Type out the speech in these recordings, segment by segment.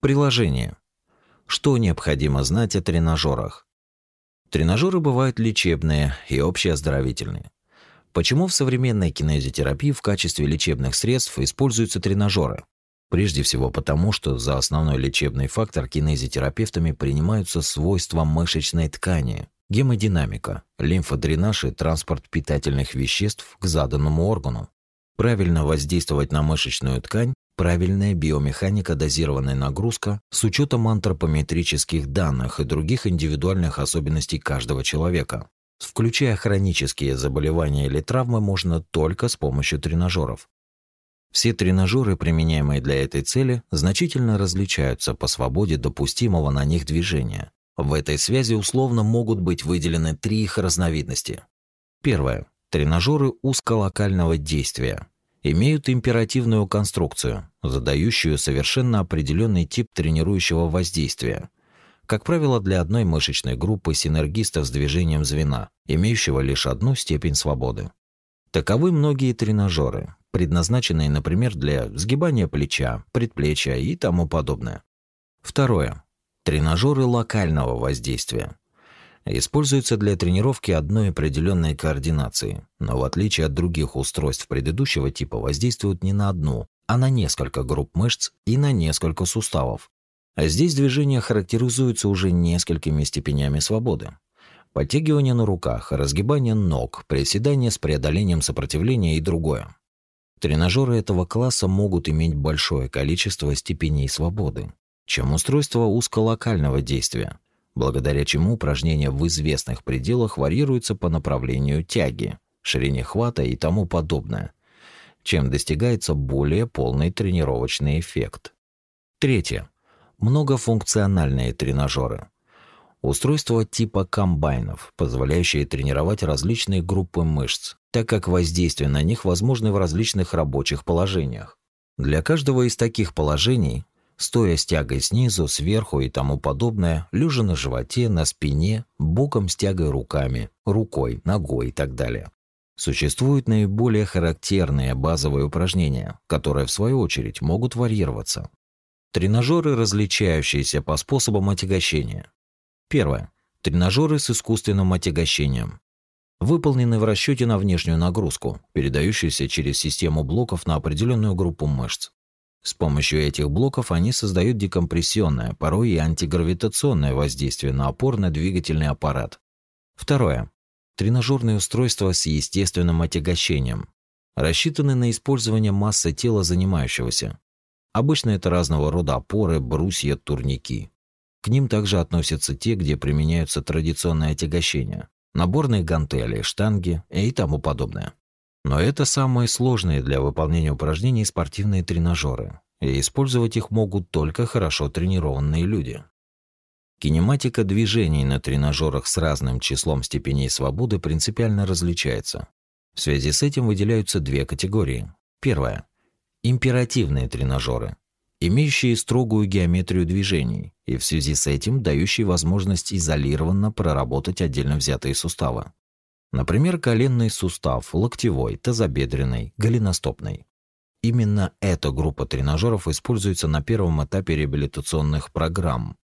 Приложение. Что необходимо знать о тренажерах? Тренажеры бывают лечебные и общеоздоровительные. Почему в современной кинезиотерапии в качестве лечебных средств используются тренажеры? Прежде всего потому, что за основной лечебный фактор кинезиотерапевтами принимаются свойства мышечной ткани, гемодинамика, лимфодренаж и транспорт питательных веществ к заданному органу. Правильно воздействовать на мышечную ткань Правильная биомеханика дозированная нагрузка с учетом антропометрических данных и других индивидуальных особенностей каждого человека. Включая хронические заболевания или травмы, можно только с помощью тренажеров. Все тренажеры, применяемые для этой цели, значительно различаются по свободе допустимого на них движения. В этой связи условно могут быть выделены три их разновидности. Первое. Тренажеры узколокального действия, имеют императивную конструкцию, задающую совершенно определенный тип тренирующего воздействия. Как правило, для одной мышечной группы синергистов с движением звена, имеющего лишь одну степень свободы. Таковы многие тренажеры, предназначенные, например, для сгибания плеча, предплечья и тому подобное. Второе. Тренажеры локального воздействия используется для тренировки одной определенной координации, но в отличие от других устройств предыдущего типа воздействуют не на одну, а на несколько групп мышц и на несколько суставов. А здесь движение характеризуется уже несколькими степенями свободы. Подтягивание на руках, разгибание ног, приседание с преодолением сопротивления и другое. Тренажеры этого класса могут иметь большое количество степеней свободы, чем устройства узколокального действия – благодаря чему упражнения в известных пределах варьируются по направлению тяги, ширине хвата и тому подобное, чем достигается более полный тренировочный эффект. Третье. Многофункциональные тренажеры. Устройства типа комбайнов, позволяющие тренировать различные группы мышц, так как воздействие на них возможно в различных рабочих положениях. Для каждого из таких положений стоя с тягой снизу, сверху и тому подобное, лежа на животе, на спине, боком с тягой руками, рукой, ногой и так далее. Существуют наиболее характерные базовые упражнения, которые в свою очередь могут варьироваться. Тренажеры, различающиеся по способам отягощения. Первое. Тренажеры с искусственным отягощением. Выполнены в расчете на внешнюю нагрузку, передающуюся через систему блоков на определенную группу мышц. С помощью этих блоков они создают декомпрессионное, порой и антигравитационное воздействие на опорно-двигательный аппарат. Второе. Тренажерные устройства с естественным отягощением. Рассчитаны на использование массы тела занимающегося. Обычно это разного рода опоры, брусья, турники. К ним также относятся те, где применяются традиционные отягощения. Наборные гантели, штанги и тому подобное. Но это самые сложные для выполнения упражнений спортивные тренажеры, и использовать их могут только хорошо тренированные люди. Кинематика движений на тренажерах с разным числом степеней свободы принципиально различается. В связи с этим выделяются две категории. Первая императивные тренажеры, имеющие строгую геометрию движений и в связи с этим дающие возможность изолированно проработать отдельно взятые суставы. Например, коленный сустав, локтевой, тазобедренный, голеностопный. Именно эта группа тренажеров используется на первом этапе реабилитационных программ.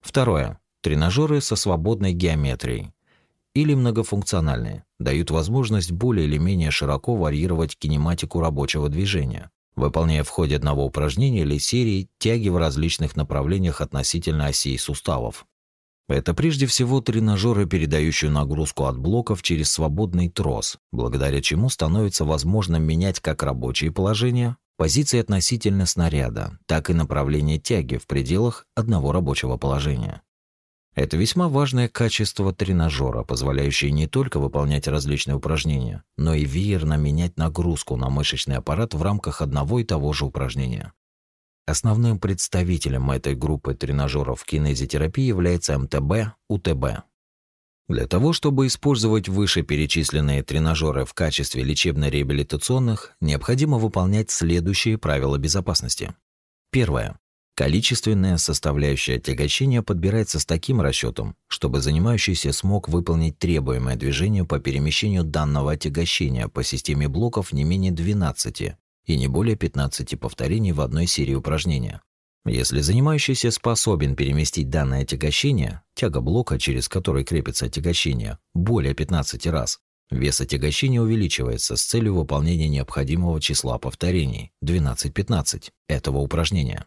Второе. Тренажеры со свободной геометрией или многофункциональные дают возможность более или менее широко варьировать кинематику рабочего движения, выполняя в ходе одного упражнения или серии тяги в различных направлениях относительно осей суставов. Это прежде всего тренажеры, передающие нагрузку от блоков через свободный трос, благодаря чему становится возможным менять как рабочие положения, позиции относительно снаряда, так и направление тяги в пределах одного рабочего положения. Это весьма важное качество тренажера, позволяющее не только выполнять различные упражнения, но и веерно менять нагрузку на мышечный аппарат в рамках одного и того же упражнения. Основным представителем этой группы тренажеров кинезитерапии является МТБ, УТБ. Для того, чтобы использовать вышеперечисленные тренажеры в качестве лечебно-реабилитационных, необходимо выполнять следующие правила безопасности. Первое. Количественная составляющая отягощения подбирается с таким расчетом, чтобы занимающийся смог выполнить требуемое движение по перемещению данного отягощения по системе блоков не менее 12, и не более 15 повторений в одной серии упражнения. Если занимающийся способен переместить данное отягощение, тяга блока, через который крепится отягощение, более 15 раз, вес отягощения увеличивается с целью выполнения необходимого числа повторений 12-15 этого упражнения.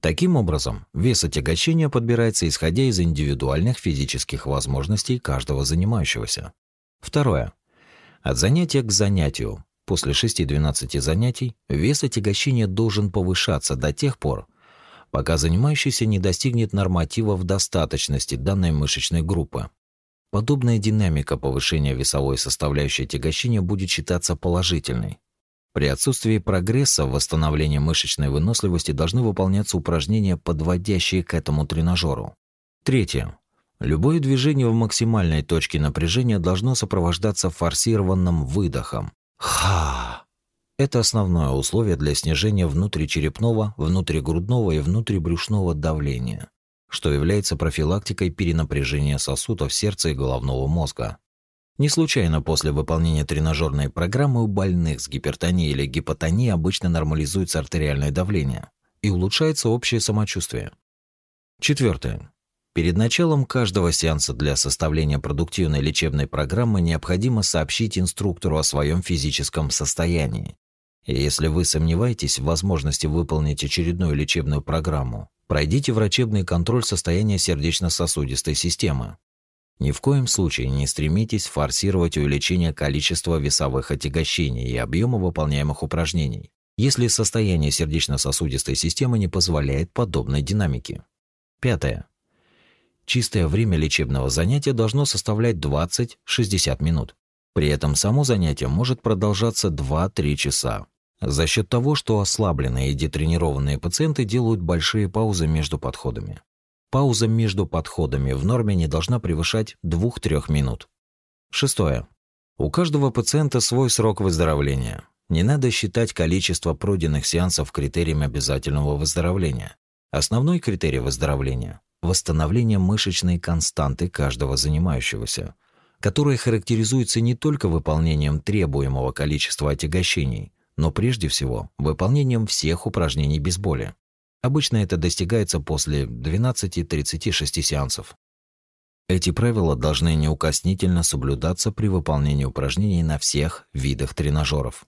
Таким образом, вес отягощения подбирается исходя из индивидуальных физических возможностей каждого занимающегося. Второе. От занятия к занятию после 6-12 занятий вес отягощения должен повышаться до тех пор, пока занимающийся не достигнет нормативов достаточности данной мышечной группы. Подобная динамика повышения весовой составляющей отягощения будет считаться положительной. При отсутствии прогресса в восстановлении мышечной выносливости должны выполняться упражнения, подводящие к этому тренажеру. Третье. Любое движение в максимальной точке напряжения должно сопровождаться форсированным выдохом. Ха! Это основное условие для снижения внутричерепного, внутригрудного и внутрибрюшного давления, что является профилактикой перенапряжения сосудов сердца и головного мозга. Не случайно после выполнения тренажерной программы у больных с гипертонией или гипотонией обычно нормализуется артериальное давление и улучшается общее самочувствие. Четвертое. Перед началом каждого сеанса для составления продуктивной лечебной программы необходимо сообщить инструктору о своем физическом состоянии. И если вы сомневаетесь в возможности выполнить очередную лечебную программу, пройдите врачебный контроль состояния сердечно-сосудистой системы. Ни в коем случае не стремитесь форсировать увеличение количества весовых отягощений и объема выполняемых упражнений, если состояние сердечно-сосудистой системы не позволяет подобной динамике. Пятое. Чистое время лечебного занятия должно составлять 20-60 минут. При этом само занятие может продолжаться 2-3 часа. За счет того, что ослабленные и детренированные пациенты делают большие паузы между подходами. Пауза между подходами в норме не должна превышать 2-3 минут. Шестое. У каждого пациента свой срок выздоровления. Не надо считать количество пройденных сеансов критерием обязательного выздоровления. Основной критерий выздоровления восстановление мышечной константы каждого занимающегося, которая характеризуется не только выполнением требуемого количества отягощений, но прежде всего выполнением всех упражнений без боли. Обычно это достигается после 12-36 сеансов. Эти правила должны неукоснительно соблюдаться при выполнении упражнений на всех видах тренажеров.